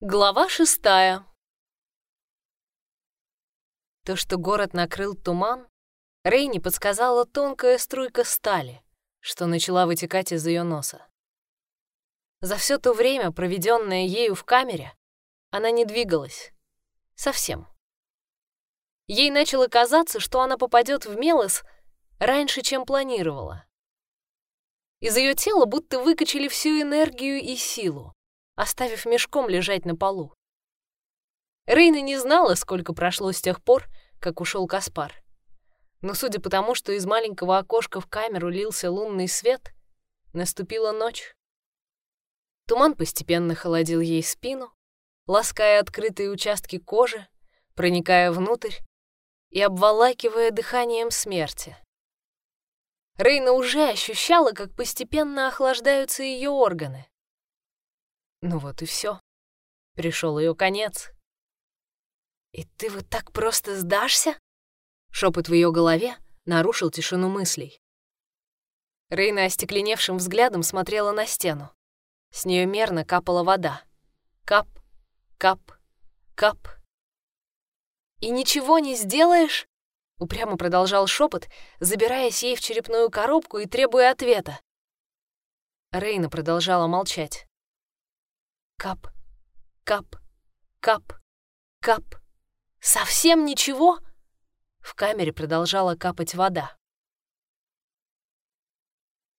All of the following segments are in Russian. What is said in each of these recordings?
Глава шестая. То, что город накрыл туман, Рейни подсказала тонкая струйка стали, что начала вытекать из ее носа. За все то время, проведенное ею в камере, она не двигалась. Совсем. Ей начало казаться, что она попадет в Мелос раньше, чем планировала. Из ее тела будто выкачали всю энергию и силу оставив мешком лежать на полу. Рейна не знала, сколько прошло с тех пор, как ушел Каспар. Но судя по тому, что из маленького окошка в камеру лился лунный свет, наступила ночь. Туман постепенно холодил ей спину, лаская открытые участки кожи, проникая внутрь и обволакивая дыханием смерти. Рейна уже ощущала, как постепенно охлаждаются ее органы. Ну вот и все. Пришел ее конец. «И ты вот так просто сдашься?» Шепот в ее голове нарушил тишину мыслей. Рейна остекленевшим взглядом смотрела на стену. С нее мерно капала вода. Кап, кап, кап. «И ничего не сделаешь?» Упрямо продолжал шепот, забираясь ей в черепную коробку и требуя ответа. Рейна продолжала молчать. Кап, кап, кап, кап. Совсем ничего? В камере продолжала капать вода.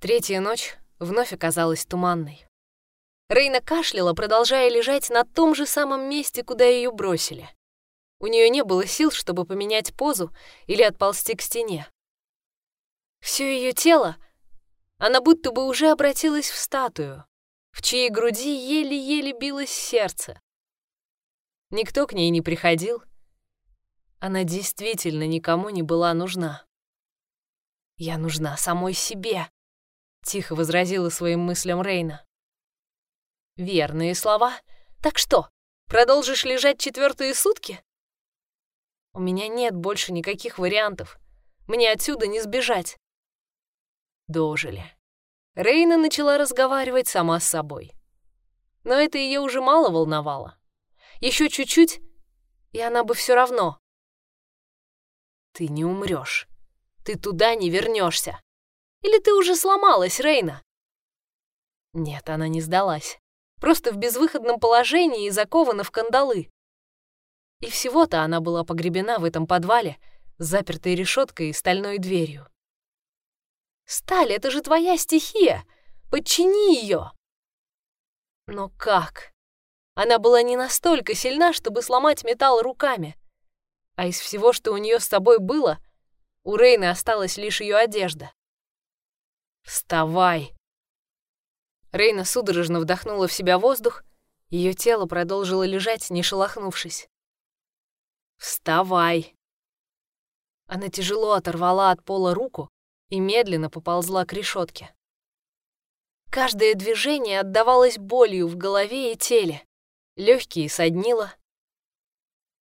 Третья ночь вновь оказалась туманной. Рейна кашляла, продолжая лежать на том же самом месте, куда ее бросили. У нее не было сил, чтобы поменять позу или отползти к стене. Все ее тело, она будто бы уже обратилась в статую, в чьей груди еле-еле билось сердце. Никто к ней не приходил. Она действительно никому не была нужна. «Я нужна самой себе», — тихо возразила своим мыслям Рейна. «Верные слова. Так что, продолжишь лежать четвертые сутки?» «У меня нет больше никаких вариантов. Мне отсюда не сбежать». Дожили. Рейна начала разговаривать сама с собой. Но это ее уже мало волновало. Еще чуть-чуть, и она бы все равно. Ты не умрешь. Ты туда не вернешься. Или ты уже сломалась, Рейна? Нет, она не сдалась. Просто в безвыходном положении и закована в кандалы. И всего-то она была погребена в этом подвале, запертой решеткой и стальной дверью. Сталь — это же твоя стихия! Подчини ее!» Но как? Она была не настолько сильна, чтобы сломать металл руками. А из всего, что у нее с собой было, у Рейны осталась лишь ее одежда. «Вставай!» Рейна судорожно вдохнула в себя воздух, ее тело продолжило лежать, не шелохнувшись. «Вставай!» Она тяжело оторвала от пола руку и медленно поползла к решетке. Каждое движение отдавалось болью в голове и теле. Легкие соднило.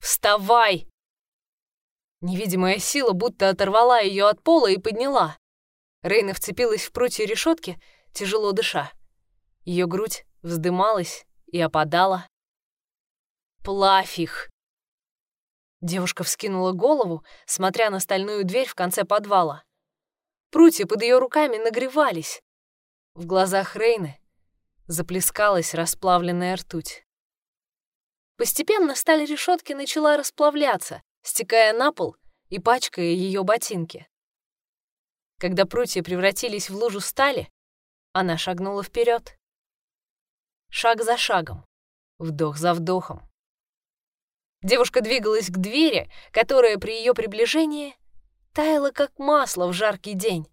«Вставай!» Невидимая сила будто оторвала ее от пола и подняла. Рейна вцепилась в прутья решетки, тяжело дыша. Ее грудь вздымалась и опадала. «Плавь их!» Девушка вскинула голову, смотря на стальную дверь в конце подвала. Прутья под ее руками нагревались. В глазах Рейны заплескалась расплавленная ртуть. Постепенно сталь решетки начала расплавляться, стекая на пол и пачкая ее ботинки. Когда прутья превратились в лужу стали, она шагнула вперед. Шаг за шагом, вдох за вдохом. Девушка двигалась к двери, которая при ее приближении таяла, как масло в жаркий день.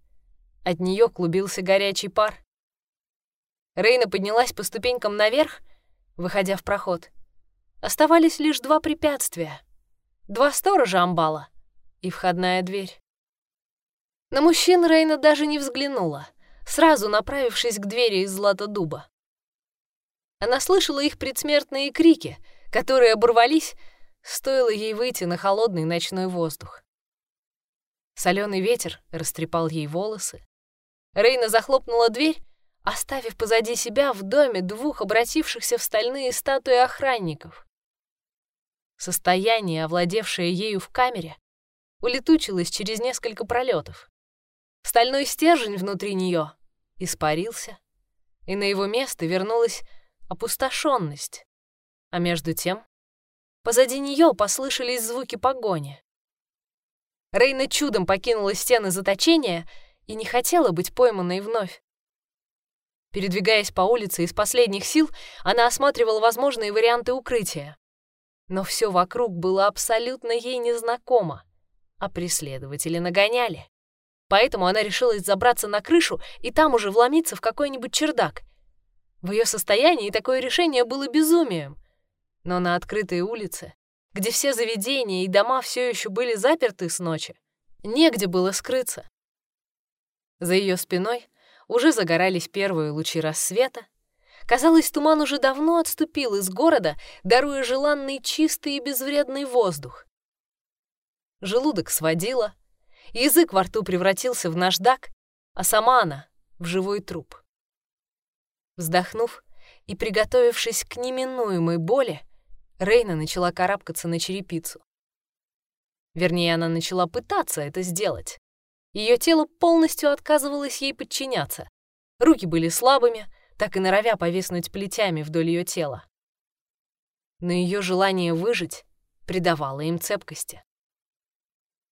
От нее клубился горячий пар. Рейна поднялась по ступенькам наверх, выходя в проход. Оставались лишь два препятствия. Два сторожа амбала и входная дверь. На мужчин Рейна даже не взглянула, сразу направившись к двери из дуба. Она слышала их предсмертные крики, которые оборвались, стоило ей выйти на холодный ночной воздух. Соленый ветер растрепал ей волосы. Рейна захлопнула дверь, оставив позади себя в доме двух обратившихся в стальные статуи охранников. Состояние, овладевшее ею в камере, улетучилось через несколько пролетов. Стальной стержень внутри нее испарился, и на его место вернулась опустошенность. А между тем, позади нее послышались звуки погони. Рейна чудом покинула стены заточения и не хотела быть пойманной вновь. Передвигаясь по улице из последних сил, она осматривала возможные варианты укрытия. Но все вокруг было абсолютно ей незнакомо, а преследователи нагоняли. Поэтому она решилась забраться на крышу и там уже вломиться в какой-нибудь чердак. В ее состоянии такое решение было безумием. Но на открытой улице, где все заведения и дома все еще были заперты с ночи, негде было скрыться. За ее спиной уже загорались первые лучи рассвета. Казалось, туман уже давно отступил из города, даруя желанный чистый и безвредный воздух. Желудок сводило, Язык во рту превратился в наждак, а сама она — в живой труп. Вздохнув и приготовившись к неминуемой боли, Рейна начала карабкаться на черепицу. Вернее, она начала пытаться это сделать. Ее тело полностью отказывалось ей подчиняться. Руки были слабыми, так и норовя повиснуть плетями вдоль ее тела. Но ее желание выжить придавало им цепкости.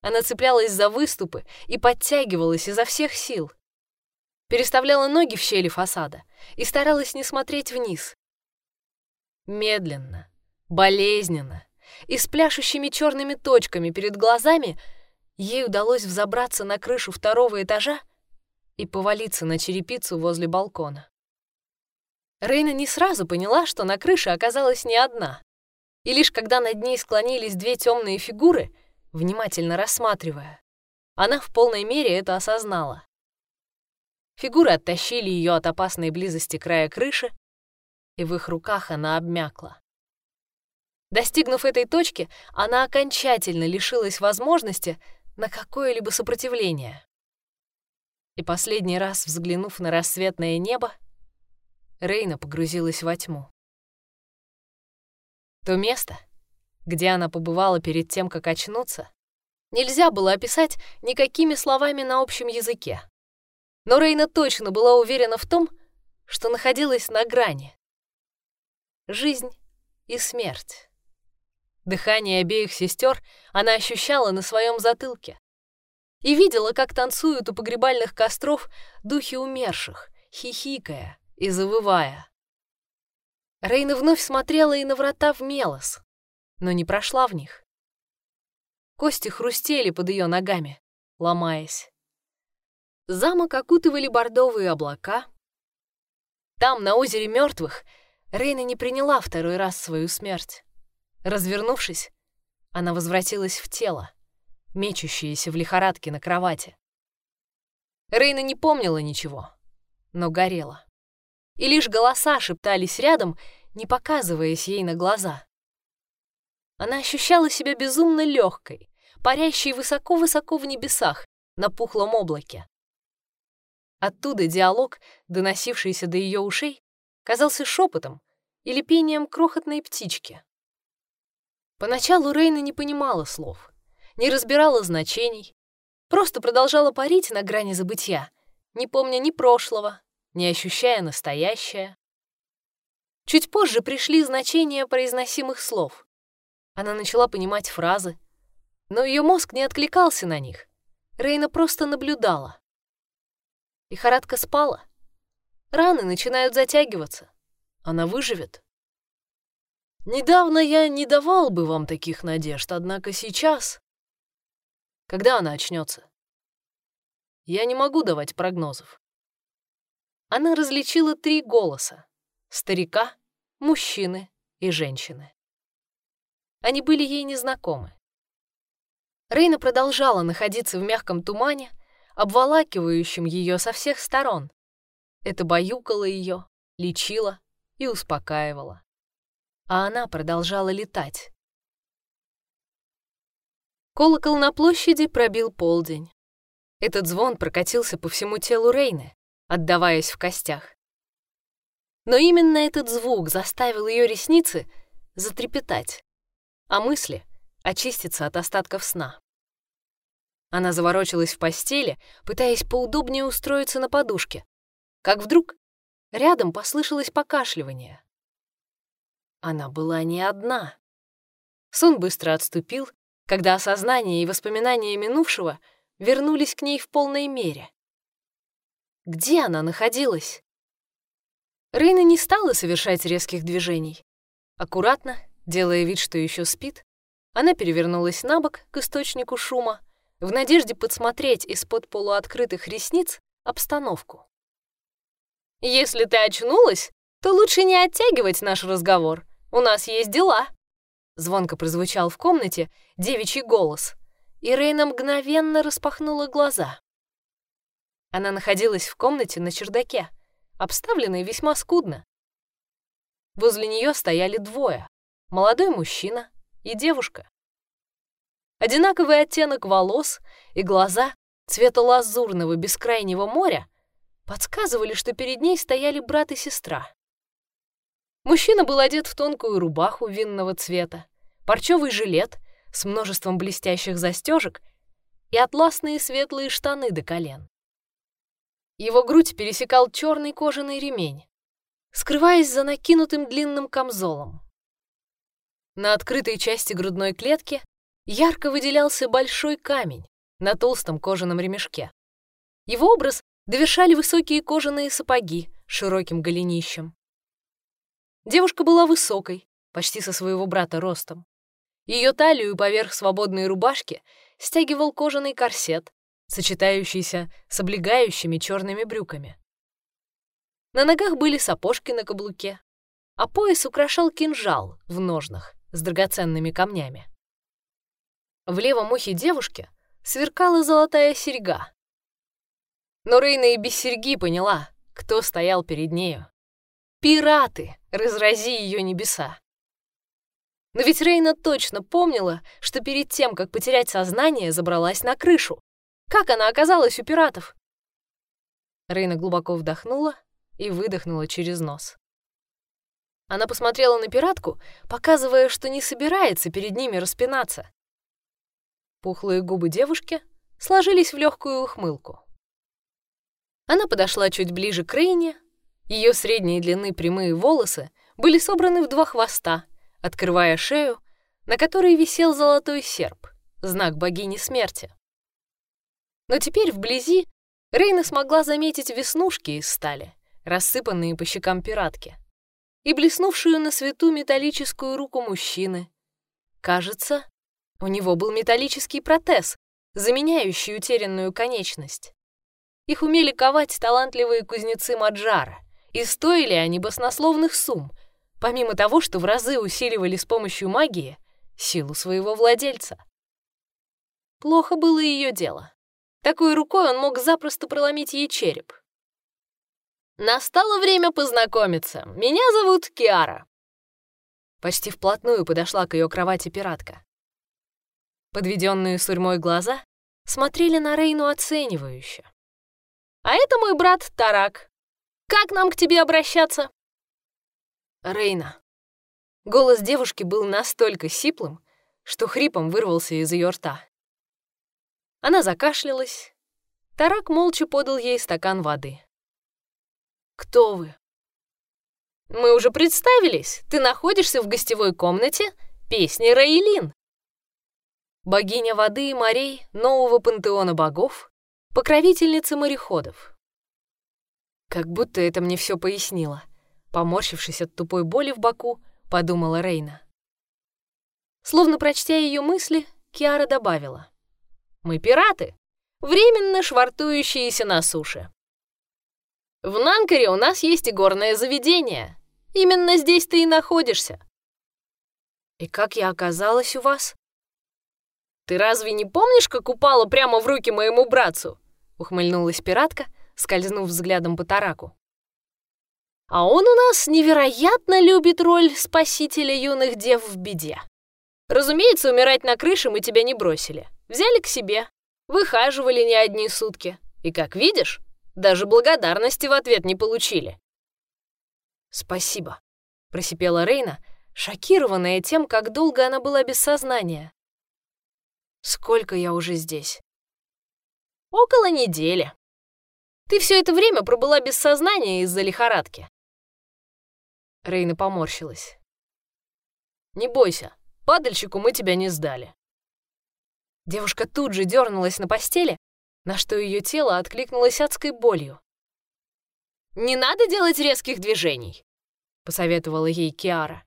Она цеплялась за выступы и подтягивалась изо всех сил. Переставляла ноги в щели фасада и старалась не смотреть вниз. Медленно, болезненно и с пляшущими черными точками перед глазами ей удалось взобраться на крышу второго этажа и повалиться на черепицу возле балкона. Рейна не сразу поняла, что на крыше оказалась не одна. И лишь когда над ней склонились две темные фигуры — внимательно рассматривая. Она в полной мере это осознала. Фигуры оттащили ее от опасной близости края крыши, и в их руках она обмякла. Достигнув этой точки, она окончательно лишилась возможности на какое-либо сопротивление. И последний раз, взглянув на рассветное небо, Рейна погрузилась во тьму. То место, где она побывала перед тем, как очнуться, нельзя было описать никакими словами на общем языке. Но Рейна точно была уверена в том, что находилась на грани. Жизнь и смерть. Дыхание обеих сестер она ощущала на своем затылке и видела, как танцуют у погребальных костров духи умерших, хихикая и завывая. Рейна вновь смотрела и на врата в Мелос, но не прошла в них. Кости хрустели под ее ногами, ломаясь. Замок окутывали бордовые облака. Там, на озере мертвых, Рейна не приняла второй раз свою смерть. Развернувшись, она возвратилась в тело, мечущееся в лихорадке на кровати. Рейна не помнила ничего, но горела. И лишь голоса шептались рядом, не показываясь ей на глаза. Она ощущала себя безумно легкой, парящей высоко-высоко в небесах, на пухлом облаке. Оттуда диалог, доносившийся до ее ушей, казался шепотом или пением крохотной птички. Поначалу Рейна не понимала слов, не разбирала значений, просто продолжала парить на грани забытья, не помня ни прошлого, не ощущая настоящее. Чуть позже пришли значения произносимых слов. Она начала понимать фразы, но ее мозг не откликался на них. Рейна просто наблюдала. Лихорадка спала. Раны начинают затягиваться. Она выживет. Недавно я не давал бы вам таких надежд, однако сейчас... Когда она очнется? Я не могу давать прогнозов. Она различила три голоса — старика, мужчины и женщины. Они были ей незнакомы. Рейна продолжала находиться в мягком тумане, обволакивающем ее со всех сторон. Это баюкало ее, лечило и успокаивало. А она продолжала летать. Колокол на площади пробил полдень. Этот звон прокатился по всему телу Рейны, отдаваясь в костях. Но именно этот звук заставил ее ресницы затрепетать, а мысли очиститься от остатков сна. Она заворочилась в постели, пытаясь поудобнее устроиться на подушке, как вдруг рядом послышалось покашливание. Она была не одна. Сон быстро отступил, когда осознание и воспоминания минувшего вернулись к ней в полной мере. Где она находилась? Рейна не стала совершать резких движений. Аккуратно, делая вид, что еще спит, она перевернулась на бок к источнику шума в надежде подсмотреть из-под полуоткрытых ресниц обстановку. «Если ты очнулась, то лучше не оттягивать наш разговор. У нас есть дела», — звонко прозвучал в комнате девичий голос, и Рейна мгновенно распахнула глаза. Она находилась в комнате на чердаке, обставленной весьма скудно. Возле нее стояли двое — молодой мужчина и девушка. Одинаковый оттенок волос и глаза цвета лазурного бескрайнего моря подсказывали, что перед ней стояли брат и сестра. Мужчина был одет в тонкую рубаху винного цвета, парчевый жилет с множеством блестящих застежек и атласные светлые штаны до колен. Его грудь пересекал черный кожаный ремень, скрываясь за накинутым длинным камзолом. На открытой части грудной клетки ярко выделялся большой камень на толстом кожаном ремешке. Его образ довершали высокие кожаные сапоги широким голенищем. Девушка была высокой, почти со своего брата ростом. Ее талию поверх свободной рубашки стягивал кожаный корсет, сочетающийся с облегающими черными брюками. На ногах были сапожки на каблуке, а пояс украшал кинжал в ножнах с драгоценными камнями. В левом ухе девушки сверкала золотая серьга. Но Рейна и без серьги поняла, кто стоял перед нею. Пираты, разрази ее небеса. Но ведь Рейна точно помнила, что перед тем, как потерять сознание, забралась на крышу. Как она оказалась у пиратов? Рейна глубоко вдохнула и выдохнула через нос. Она посмотрела на пиратку, показывая, что не собирается перед ними распинаться. Пухлые губы девушки сложились в легкую ухмылку. Она подошла чуть ближе к Рейне. Ее средней длины прямые волосы были собраны в два хвоста, открывая шею, на которой висел золотой серп, знак богини смерти. Но теперь вблизи Рейна смогла заметить веснушки из стали, рассыпанные по щекам пиратки, и блеснувшую на свету металлическую руку мужчины. Кажется, у него был металлический протез, заменяющий утерянную конечность. Их умели ковать талантливые кузнецы Маджара, и стоили они баснословных сумм, помимо того, что в разы усиливали с помощью магии силу своего владельца. Плохо было ее дело. Такой рукой он мог запросто проломить ей череп. «Настало время познакомиться. Меня зовут Киара». Почти вплотную подошла к ее кровати пиратка. Подведенные сурьмой глаза смотрели на Рейну оценивающе. «А это мой брат Тарак. Как нам к тебе обращаться?» «Рейна». Голос девушки был настолько сиплым, что хрипом вырвался из ее рта. Она закашлялась. Тарак молча подал ей стакан воды. «Кто вы?» «Мы уже представились. Ты находишься в гостевой комнате песни Раилин». Богиня воды и морей нового пантеона богов, покровительница мореходов. Как будто это мне все пояснило. Поморщившись от тупой боли в боку, подумала Рейна. Словно прочтя ее мысли, Киара добавила. «Мы пираты, временно швартующиеся на суше. В Нанкаре у нас есть и горное заведение. Именно здесь ты и находишься. И как я оказалась у вас? Ты разве не помнишь, как упала прямо в руки моему братцу? Ухмыльнулась пиратка, скользнув взглядом по тараку. А он у нас невероятно любит роль спасителя юных дев в беде. Разумеется, умирать на крыше мы тебя не бросили. Взяли к себе, выхаживали не одни сутки. И, как видишь, даже благодарности в ответ не получили. «Спасибо», — просипела Рейна, шокированная тем, как долго она была без сознания. «Сколько я уже здесь?» «Около недели. Ты все это время пробыла без сознания из-за лихорадки». Рейна поморщилась. «Не бойся, падальщику мы тебя не сдали». Девушка тут же дернулась на постели, на что ее тело откликнулось адской болью. «Не надо делать резких движений», — посоветовала ей Киара.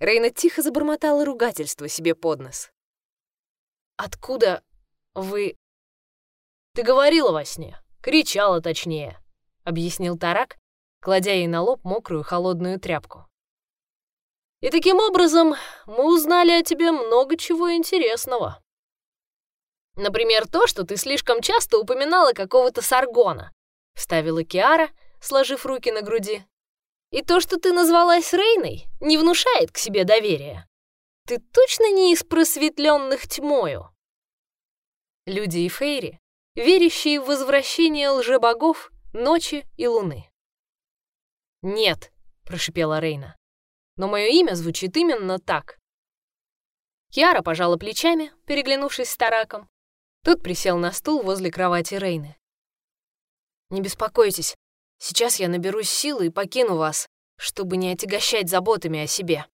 Рейна тихо забормотала ругательство себе под нос. «Откуда вы...» «Ты говорила во сне, кричала точнее», — объяснил Тарак, кладя ей на лоб мокрую холодную тряпку. «И таким образом мы узнали о тебе много чего интересного. Например, то, что ты слишком часто упоминала какого-то Саргона», — вставила Киара, сложив руки на груди. И то, что ты назвалась Рейной, не внушает к себе доверия. Ты точно не из просветленных тьмою? Люди и фейри, верящие в возвращение лжебогов, ночи и луны. «Нет», — прошипела Рейна, — «но мое имя звучит именно так». Киара пожала плечами, переглянувшись с Тараком. Тот присел на стул возле кровати Рейны. «Не беспокойтесь, Сейчас я наберусь силы и покину вас, чтобы не отягощать заботами о себе».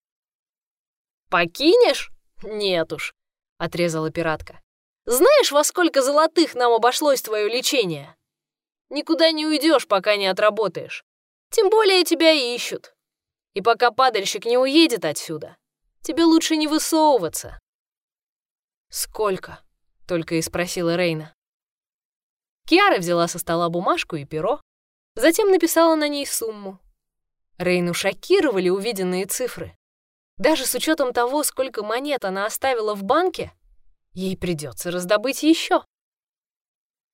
«Покинешь? Нет уж», — отрезала пиратка. «Знаешь, во сколько золотых нам обошлось твое лечение? Никуда не уйдешь, пока не отработаешь. Тем более тебя ищут. И пока падальщик не уедет отсюда, тебе лучше не высовываться». «Сколько?» — только и спросила Рейна. Киара взяла со стола бумажку и перо, Затем написала на ней сумму. Рейну шокировали увиденные цифры. Даже с учетом того, сколько монет она оставила в банке, ей придется раздобыть еще.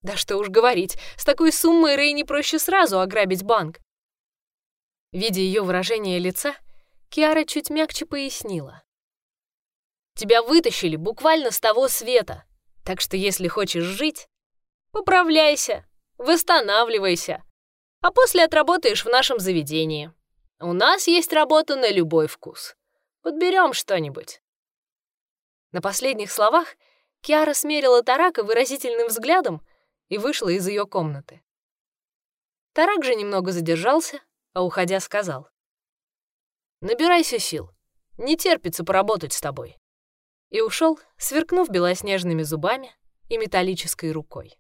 Да что уж говорить, с такой суммой Рейне проще сразу ограбить банк. Видя ее выражение лица, Киара чуть мягче пояснила. «Тебя вытащили буквально с того света, так что если хочешь жить, поправляйся, восстанавливайся, а после отработаешь в нашем заведении. У нас есть работа на любой вкус. Подберем что-нибудь». На последних словах Киара смерила Тарака выразительным взглядом и вышла из ее комнаты. Тарак же немного задержался, а уходя сказал. «Набирайся сил. Не терпится поработать с тобой». И ушел, сверкнув белоснежными зубами и металлической рукой.